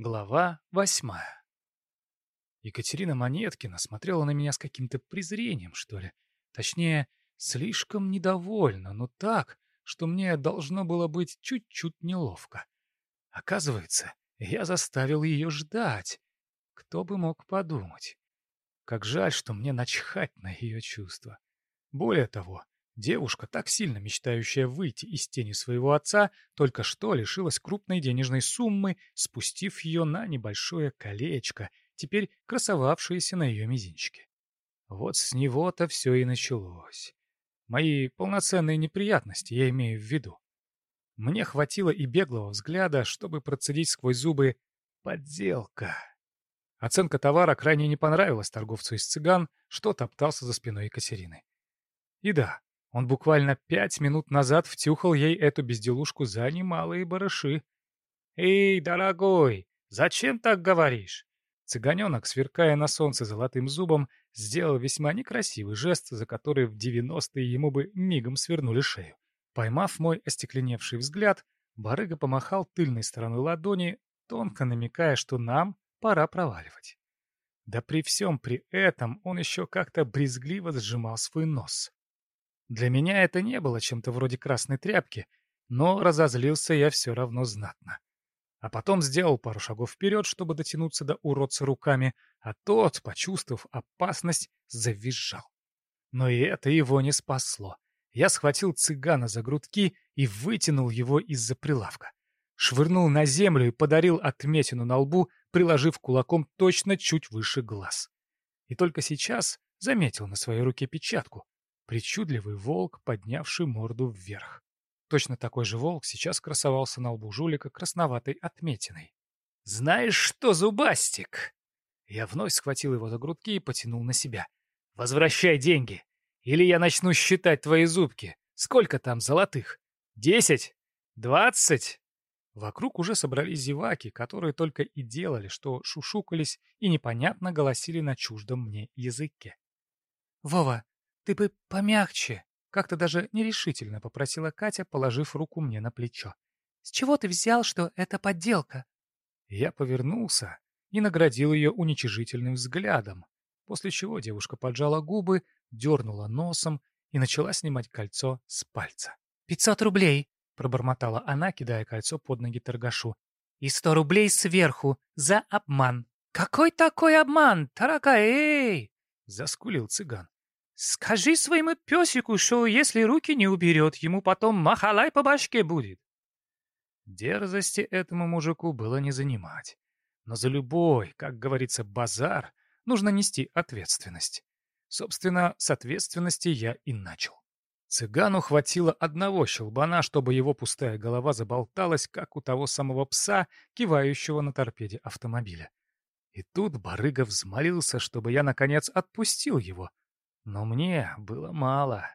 Глава восьмая. Екатерина Монеткина смотрела на меня с каким-то презрением, что ли. Точнее, слишком недовольна, но так, что мне должно было быть чуть-чуть неловко. Оказывается, я заставил ее ждать. Кто бы мог подумать. Как жаль, что мне начхать на ее чувства. Более того, Девушка, так сильно мечтающая выйти из тени своего отца, только что лишилась крупной денежной суммы, спустив ее на небольшое колечко, теперь красовавшееся на ее мизинчике. Вот с него-то все и началось. Мои полноценные неприятности я имею в виду. Мне хватило и беглого взгляда, чтобы процедить сквозь зубы «подделка». Оценка товара крайне не понравилась торговцу из цыган, что топтался за спиной Екатерины. И да, он буквально пять минут назад втюхал ей эту безделушку за немалые барыши. «Эй, дорогой, зачем так говоришь?» Цыганенок, сверкая на солнце золотым зубом, сделал весьма некрасивый жест, за который в девяностые ему бы мигом свернули шею. Поймав мой остекленевший взгляд, барыга помахал тыльной стороной ладони, тонко намекая, что нам пора проваливать. Да при всем при этом он еще как-то брезгливо сжимал свой нос. Для меня это не было чем-то вроде красной тряпки, но разозлился я все равно знатно. А потом сделал пару шагов вперед, чтобы дотянуться до уродца руками, а тот, почувствовав опасность, завизжал. Но и это его не спасло. Я схватил цыгана за грудки и вытянул его из-за прилавка. Швырнул на землю и подарил отметину на лбу, приложив кулаком точно чуть выше глаз. И только сейчас заметил на своей руке печатку, Причудливый волк, поднявший морду вверх. Точно такой же волк сейчас красовался на лбу жулика красноватой отметиной. «Знаешь что, Зубастик?» Я вновь схватил его за грудки и потянул на себя. «Возвращай деньги, или я начну считать твои зубки. Сколько там золотых? Десять? Двадцать?» Вокруг уже собрались зеваки, которые только и делали, что шушукались и непонятно голосили на чуждом мне языке. «Вова, «Ты бы помягче!» — как-то даже нерешительно попросила Катя, положив руку мне на плечо. «С чего ты взял, что это подделка?» Я повернулся и наградил ее уничижительным взглядом, после чего девушка поджала губы, дернула носом и начала снимать кольцо с пальца. «Пятьсот рублей!» — пробормотала она, кидая кольцо под ноги торгашу. «И сто рублей сверху за обман!» «Какой такой обман, дорогая, эй!» — заскулил цыган. Скажи своему песику, что если руки не уберет, ему потом махалай по башке будет. Дерзости этому мужику было не занимать. Но за любой, как говорится, базар нужно нести ответственность. Собственно, с ответственности я и начал. Цыгану хватило одного щелбана, чтобы его пустая голова заболталась, как у того самого пса, кивающего на торпеде автомобиля. И тут барыга взмолился, чтобы я, наконец, отпустил его, но мне было мало.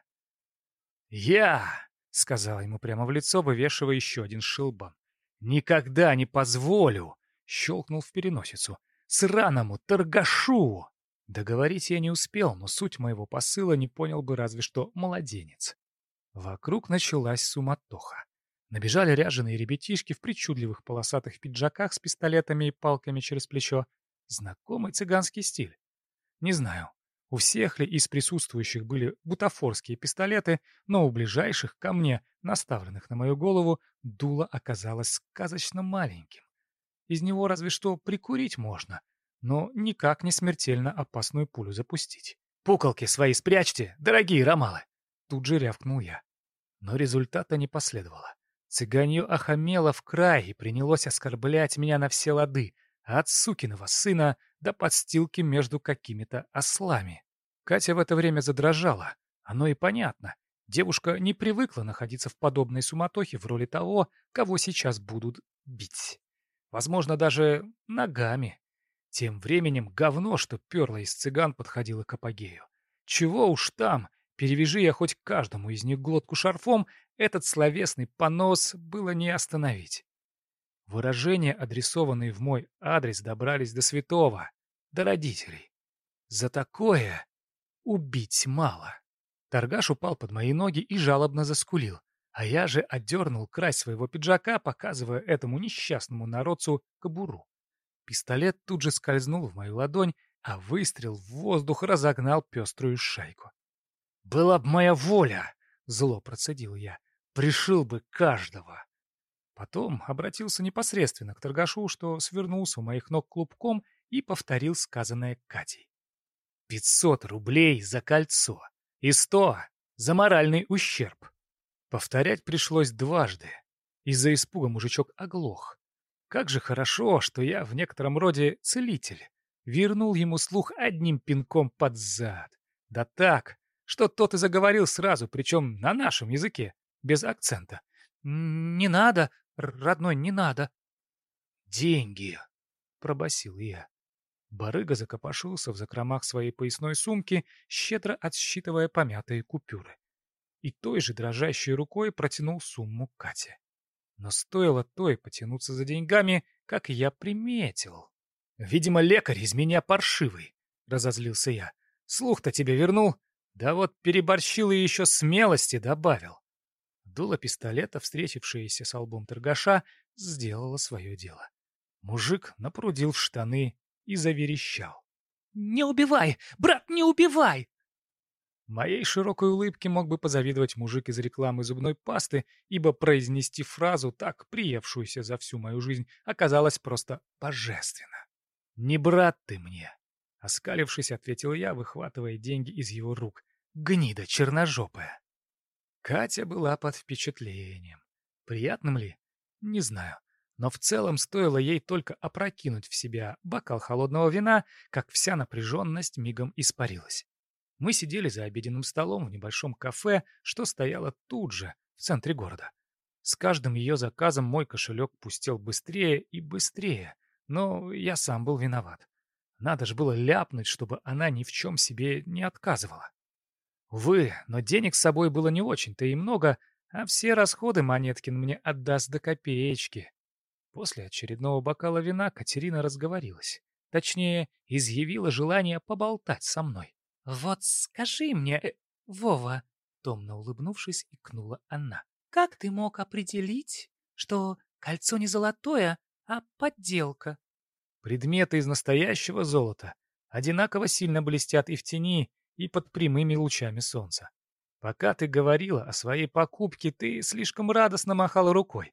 «Я!» — сказал ему прямо в лицо, вывешивая еще один шилбан. «Никогда не позволю!» — щелкнул в переносицу. «Сраному торгашу!» Договорить я не успел, но суть моего посыла не понял бы разве что младенец. Вокруг началась суматоха. Набежали ряженые ребятишки в причудливых полосатых пиджаках с пистолетами и палками через плечо. Знакомый цыганский стиль. Не знаю, у всех ли из присутствующих были бутафорские пистолеты, но у ближайших ко мне, наставленных на мою голову, дуло оказалось сказочно маленьким. Из него разве что прикурить можно, но никак не смертельно опасную пулю запустить. «Пуколки свои спрячьте, дорогие ромалы!» Тут же рявкнул я. Но результата не последовало. Цыганье охамело в край и принялось оскорблять меня на все лады, от сукиного сына до подстилки между какими-то ослами. Катя в это время задрожала. Оно и понятно. Девушка не привыкла находиться в подобной суматохе в роли того, кого сейчас будут бить. Возможно, даже ногами. Тем временем говно, что перло из цыган, подходило к апогею. Чего уж там, перевяжи я хоть каждому из них глотку шарфом, этот словесный понос было не остановить. Выражения, адресованные в мой адрес, добрались до святого, до родителей. За такое Убить мало. Торгаш упал под мои ноги и жалобно заскулил, а я же отдернул край своего пиджака, показывая этому несчастному народцу кобуру. Пистолет тут же скользнул в мою ладонь, а выстрел в воздух разогнал пеструю шайку. «Была б моя воля!» — зло процедил я. «Пришил бы каждого!» Потом обратился непосредственно к торгашу, что свернулся у моих ног клубком и повторил сказанное Катей. «Пятьсот рублей за кольцо и сто за моральный ущерб!» Повторять пришлось дважды. Из-за испуга мужичок оглох. Как же хорошо, что я в некотором роде целитель. Вернул ему слух одним пинком под зад. Да так, что тот и заговорил сразу, причем на нашем языке, без акцента. «Не надо, родной, не надо». «Деньги», — пробасил я. Барыга закопошился в закромах своей поясной сумки, щедро отсчитывая помятые купюры. И той же дрожащей рукой протянул сумму Кате. Но стоило той потянуться за деньгами, как я приметил. «Видимо, лекарь из меня паршивый», — разозлился я. «Слух-то тебе вернул, да вот переборщил и еще смелости добавил». Дуло пистолета, встретившееся с лбом торгаша, сделало свое дело. Мужик напрудил в штаны и заверещал. «Не убивай! Брат, не убивай!» Моей широкой улыбке мог бы позавидовать мужик из рекламы зубной пасты, ибо произнести фразу, так приевшуюся за всю мою жизнь, оказалось просто божественно. «Не брат ты мне!» — оскалившись, ответил я, выхватывая деньги из его рук. «Гнида черножопая!» Катя была под впечатлением. Приятным ли? Не знаю. Но в целом стоило ей только опрокинуть в себя бокал холодного вина, как вся напряженность мигом испарилась. Мы сидели за обеденным столом в небольшом кафе, что стояло тут же, в центре города. С каждым ее заказом мой кошелек пустел быстрее и быстрее, но я сам был виноват. Надо же было ляпнуть, чтобы она ни в чем себе не отказывала. Увы, но денег с собой было не очень-то и много, а все расходы Монеткин мне отдаст до копеечки. После очередного бокала вина Катерина разговорилась. Точнее, изъявила желание поболтать со мной. «Вот скажи мне, э, Вова», — томно улыбнувшись, икнула она, «как ты мог определить, что кольцо не золотое, а подделка?» Предметы из настоящего золота одинаково сильно блестят и в тени, и под прямыми лучами солнца. Пока ты говорила о своей покупке, ты слишком радостно махала рукой.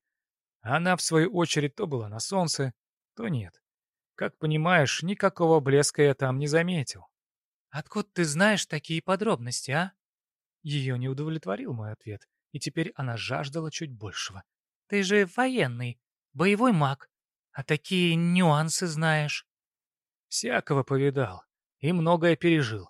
Она, в свою очередь, то была на солнце, то нет. Как понимаешь, никакого блеска я там не заметил. «Откуда ты знаешь такие подробности, а?» Ее не удовлетворил мой ответ, и теперь она жаждала чуть большего. «Ты же военный, боевой маг, а такие нюансы знаешь». «Всякого повидал и многое пережил.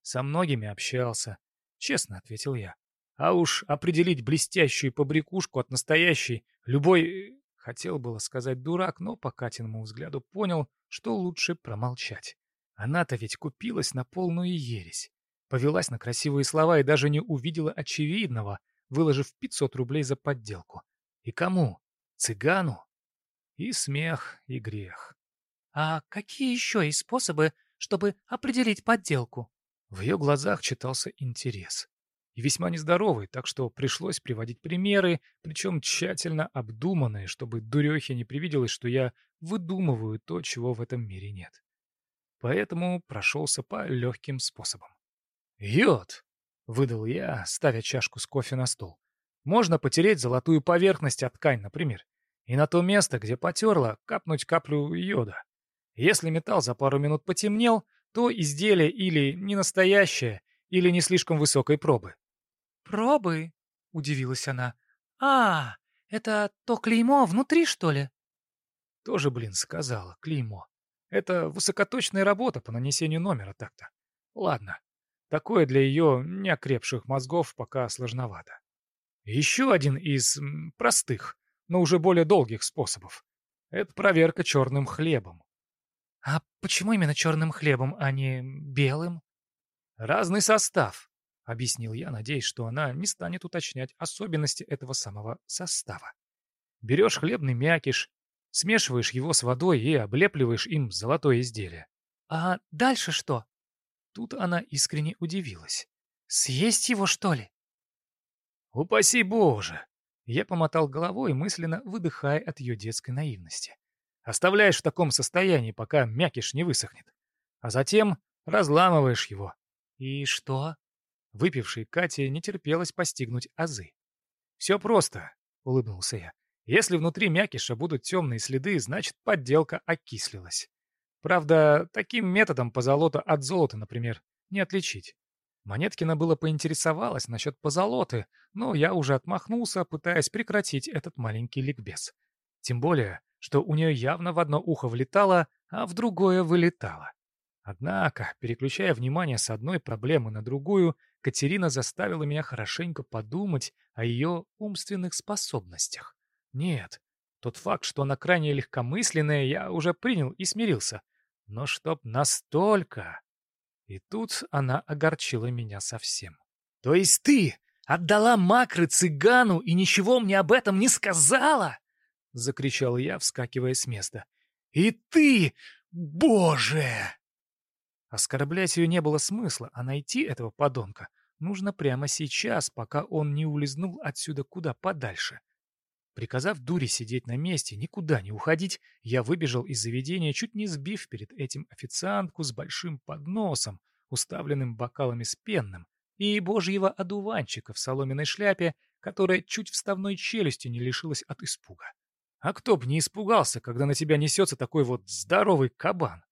Со многими общался», — честно ответил я. «А уж определить блестящую побрякушку от настоящей любой...» Хотел было сказать дурак, но по Катиному взгляду понял, что лучше промолчать. Она-то ведь купилась на полную ересь. Повелась на красивые слова и даже не увидела очевидного, выложив 500 рублей за подделку. И кому? Цыгану? И смех, и грех. «А какие еще есть способы, чтобы определить подделку?» В ее глазах читался интерес. И весьма нездоровый, так что пришлось приводить примеры, причем тщательно обдуманные, чтобы дурехе не привиделось, что я выдумываю то, чего в этом мире нет поэтому прошелся по легким способам. «Йод!» — выдал я, ставя чашку с кофе на стол. «Можно потереть золотую поверхность от ткань, например, и на то место, где потерла, капнуть каплю йода. Если металл за пару минут потемнел, то изделие или не настоящее, или не слишком высокой пробы». «Пробы?» — удивилась она. «А, это то клеймо внутри, что ли?» Тоже, блин, сказала, клеймо. Это высокоточная работа по нанесению номера так-то. Ладно, такое для ее неокрепших мозгов пока сложновато. Еще один из простых, но уже более долгих способов. Это проверка черным хлебом. А почему именно черным хлебом, а не белым? Разный состав, объяснил я, надеясь, что она не станет уточнять особенности этого самого состава. Берешь хлебный мякиш, Смешиваешь его с водой и облепливаешь им золотое изделие. А дальше что? Тут она искренне удивилась. Съесть его, что ли? Упаси Боже! Я помотал головой, мысленно выдыхая от ее детской наивности. Оставляешь в таком состоянии, пока мякиш не высохнет. А затем разламываешь его. И что? Выпившей Кате не терпелось постигнуть азы. «Все просто», — улыбнулся я. «Если внутри мякиша будут темные следы, значит, подделка окислилась. Правда, таким методом позолота от золота, например, не отличить. Монеткина было поинтересовалась насчет позолоты, но я уже отмахнулся, пытаясь прекратить этот маленький ликбез. Тем более, что у нее явно в одно ухо влетало, а в другое вылетало. Однако, переключая внимание с одной проблемы на другую, Катерина заставила меня хорошенько подумать о ее умственных способностях. Нет, тот факт, что она крайне легкомысленная, я уже принял и смирился. Но чтоб настолько... И тут она огорчила меня совсем. «То есть ты отдала макры цыгану и ничего мне об этом не сказала?» — закричал я, вскакивая с места. «И ты, боже!» Оскорблять ее не было смысла, а найти этого подонка нужно прямо сейчас, пока он не улизнул отсюда куда подальше. Приказав дуре сидеть на месте, никуда не уходить, я выбежал из заведения, чуть не сбив перед этим официантку с большим подносом, уставленным бокалами с пенным, и божьего одуванчика в соломенной шляпе, которая чуть вставной челюстью не лишилась от испуга. А кто б не испугался, когда на тебя несется такой вот здоровый кабан?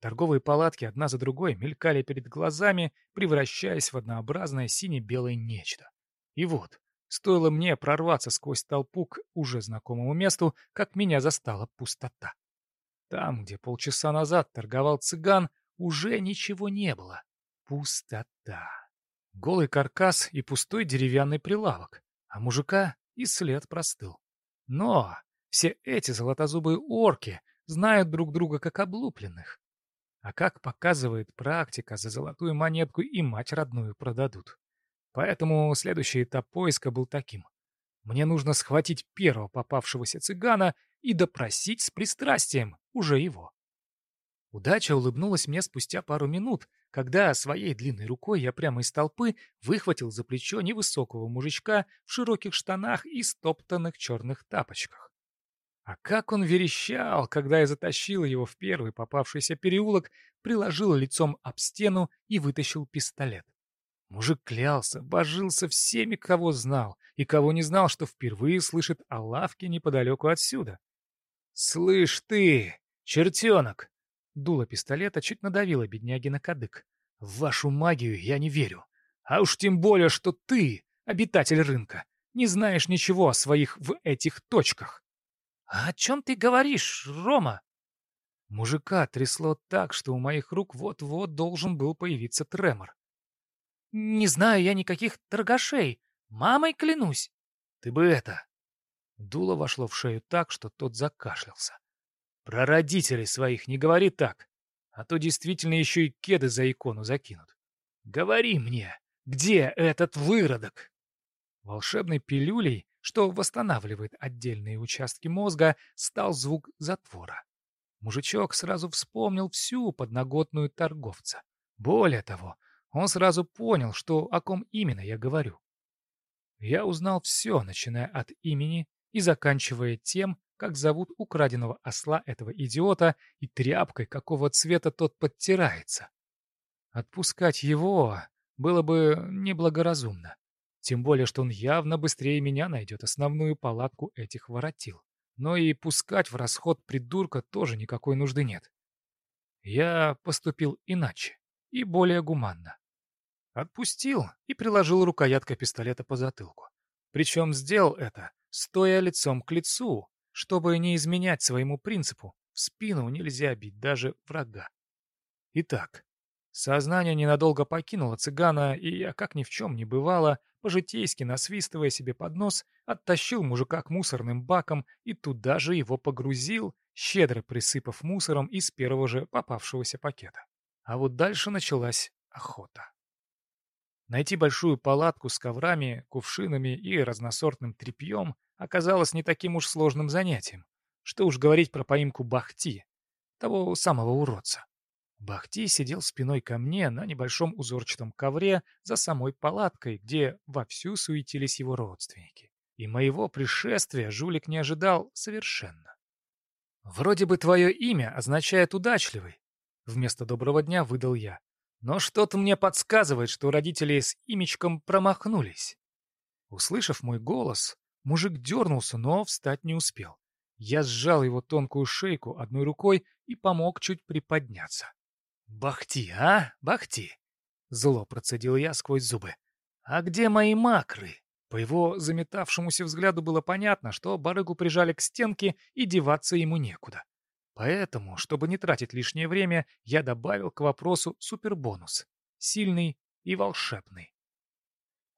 Торговые палатки одна за другой мелькали перед глазами, превращаясь в однообразное сине-белое нечто. И вот, Стоило мне прорваться сквозь толпу к уже знакомому месту, как меня застала пустота. Там, где полчаса назад торговал цыган, уже ничего не было. Пустота. Голый каркас и пустой деревянный прилавок, а мужика и след простыл. Но все эти золотозубые орки знают друг друга как облупленных. А как показывает практика, за золотую монетку и мать родную продадут. Поэтому следующий этап поиска был таким. Мне нужно схватить первого попавшегося цыгана и допросить с пристрастием уже его. Удача улыбнулась мне спустя пару минут, когда своей длинной рукой я прямо из толпы выхватил за плечо невысокого мужичка в широких штанах и стоптанных черных тапочках. А как он верещал, когда я затащил его в первый попавшийся переулок, приложил лицом об стену и вытащил пистолет. Мужик клялся, божился всеми, кого знал, и кого не знал, что впервые слышит о лавке неподалеку отсюда. «Слышь ты, чертенок!» Дуло пистолета чуть надавило бедняги на кадык. «В вашу магию я не верю. А уж тем более, что ты, обитатель рынка, не знаешь ничего о своих в этих точках». «А о чем ты говоришь, Рома?» Мужика трясло так, что у моих рук вот-вот должен был появиться тремор. Не знаю я никаких торгашей. Мамой клянусь. Ты бы это... Дуло вошло в шею так, что тот закашлялся. Про родителей своих не говори так, а то действительно еще и кеды за икону закинут. Говори мне, где этот выродок? Волшебной пилюлей, что восстанавливает отдельные участки мозга, стал звук затвора. Мужичок сразу вспомнил всю подноготную торговца. Более того, он сразу понял, что о ком именно я говорю. Я узнал все, начиная от имени и заканчивая тем, как зовут украденного осла этого идиота и тряпкой, какого цвета тот подтирается. Отпускать его было бы неблагоразумно. Тем более, что он явно быстрее меня найдет основную палатку этих воротил. Но и пускать в расход придурка тоже никакой нужды нет. Я поступил иначе и более гуманно. Отпустил и приложил рукояткой пистолета по затылку. Причем сделал это, стоя лицом к лицу, чтобы не изменять своему принципу. В спину нельзя бить даже врага. Итак, сознание ненадолго покинуло цыгана, и я, как ни в чем не бывало, по-житейски насвистывая себе под нос, оттащил мужика к мусорным бакам и туда же его погрузил, щедро присыпав мусором из первого же попавшегося пакета. А вот дальше началась охота. Найти большую палатку с коврами, кувшинами и разносортным тряпьем оказалось не таким уж сложным занятием. Что уж говорить про поимку Бахти, того самого уродца. Бахти сидел спиной ко мне на небольшом узорчатом ковре за самой палаткой, где вовсю суетились его родственники. И моего пришествия жулик не ожидал совершенно. «Вроде бы твое имя означает «удачливый», — вместо доброго дня выдал я. «Но что-то мне подсказывает, что родители с имечком промахнулись». Услышав мой голос, мужик дернулся, но встать не успел. Я сжал его тонкую шейку одной рукой и помог чуть приподняться. «Бахти, а? Бахти!» — зло процедил я сквозь зубы. «А где мои макры?» По его заметавшемуся взгляду было понятно, что барыгу прижали к стенке и деваться ему некуда. Поэтому, чтобы не тратить лишнее время, я добавил к вопросу супербонус. Сильный и волшебный.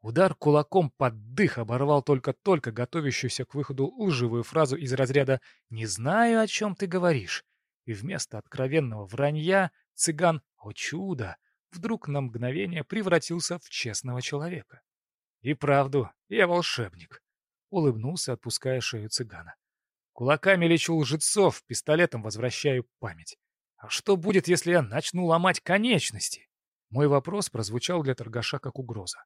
Удар кулаком под дых оборвал только-только готовящуюся к выходу лживую фразу из разряда «Не знаю, о чем ты говоришь». И вместо откровенного вранья цыган, о чудо, вдруг на мгновение превратился в честного человека. «И правду, я волшебник», — улыбнулся, отпуская шею цыгана. «Кулаками лечу лжецов, пистолетом возвращаю память. А что будет, если я начну ломать конечности?» Мой вопрос прозвучал для торгаша как угроза.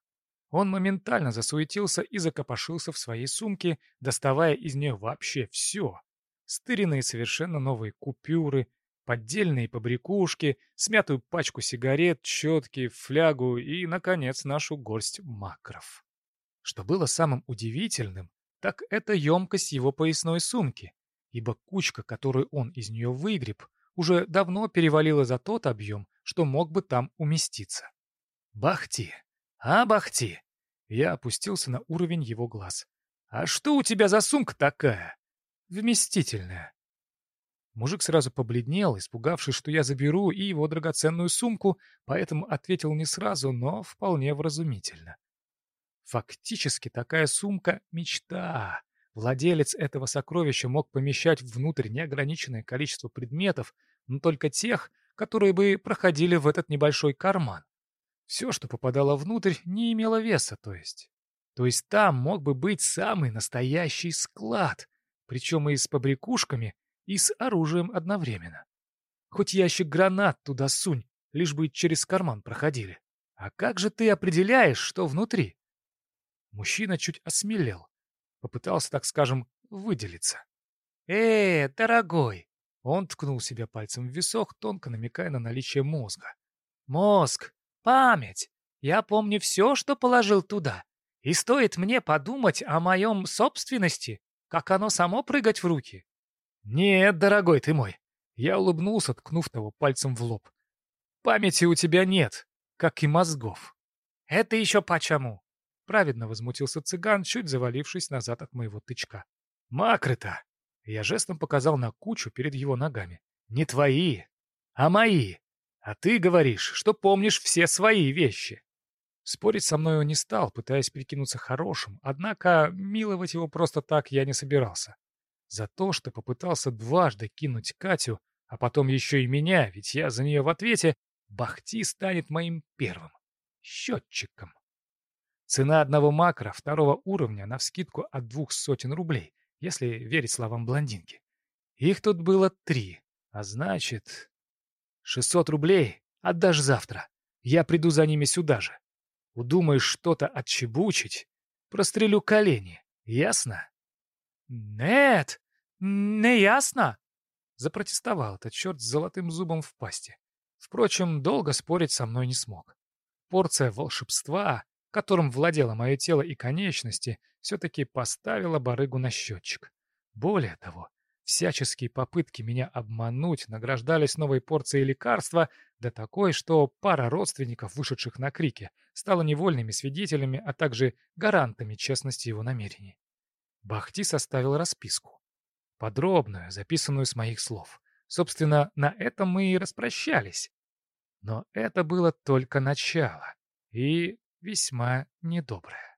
Он моментально засуетился и закопошился в своей сумке, доставая из нее вообще все. Стыренные совершенно новые купюры, поддельные побрякушки, смятую пачку сигарет, щетки, флягу и, наконец, нашу горсть макров. Что было самым удивительным, так это емкость его поясной сумки, ибо кучка, которую он из нее выгреб, уже давно перевалила за тот объем, что мог бы там уместиться. Бахти! «А, Бахти!» Я опустился на уровень его глаз. «А что у тебя за сумка такая?» «Вместительная». Мужик сразу побледнел, испугавшись, что я заберу и его драгоценную сумку, поэтому ответил не сразу, но вполне вразумительно. Фактически такая сумка — мечта. Владелец этого сокровища мог помещать внутрь неограниченное количество предметов, но только тех, которые бы проходили в этот небольшой карман. Все, что попадало внутрь, не имело веса, то есть. То есть там мог бы быть самый настоящий склад, причем и с побрякушками, и с оружием одновременно. Хоть ящик гранат туда сунь, лишь бы через карман проходили. А как же ты определяешь, что внутри? Мужчина чуть осмелел. Попытался, так скажем, выделиться. «Э, дорогой!» Он ткнул себя пальцем в висок, тонко намекая на наличие мозга. «Мозг! Память. Я помню все, что положил туда. И стоит мне подумать о моем собственности, как оно само прыгать в руки. Нет, дорогой ты мой. Я улыбнулся, ткнув того пальцем в лоб. Памяти у тебя нет, как и мозгов. Это еще почему? Праведно возмутился цыган, чуть завалившись назад от моего тычка. Макры-то! Я жестом показал на кучу перед его ногами. Не твои, а мои. А ты говоришь, что помнишь все свои вещи. Спорить со мной он не стал, пытаясь прикинуться хорошим, однако миловать его просто так я не собирался. За то, что попытался дважды кинуть Катю, а потом еще и меня, ведь я за нее в ответе, Бахти станет моим первым. Счетчиком. Цена одного макро второго уровня навскидку от двух сотен рублей, если верить словам блондинки. Их тут было три, а значит... Шестьсот рублей отдашь завтра. Я приду за ними сюда же. Удумаешь что-то отчебучить, прострелю колени. Ясно? Нет, не ясно. Запротестовал этот черт с золотым зубом в пасти. Впрочем, долго спорить со мной не смог. Порция волшебства, которым владело мое тело и конечности, все-таки поставила барыгу на счетчик. Более того, Всяческие попытки меня обмануть награждались новой порцией лекарства, да такой, что пара родственников, вышедших на крики, стала невольными свидетелями, а также гарантами честности его намерений. Бахти составил расписку. Подробную, записанную с моих слов. Собственно, на этом мы и распрощались. Но это было только начало. И весьма недоброе.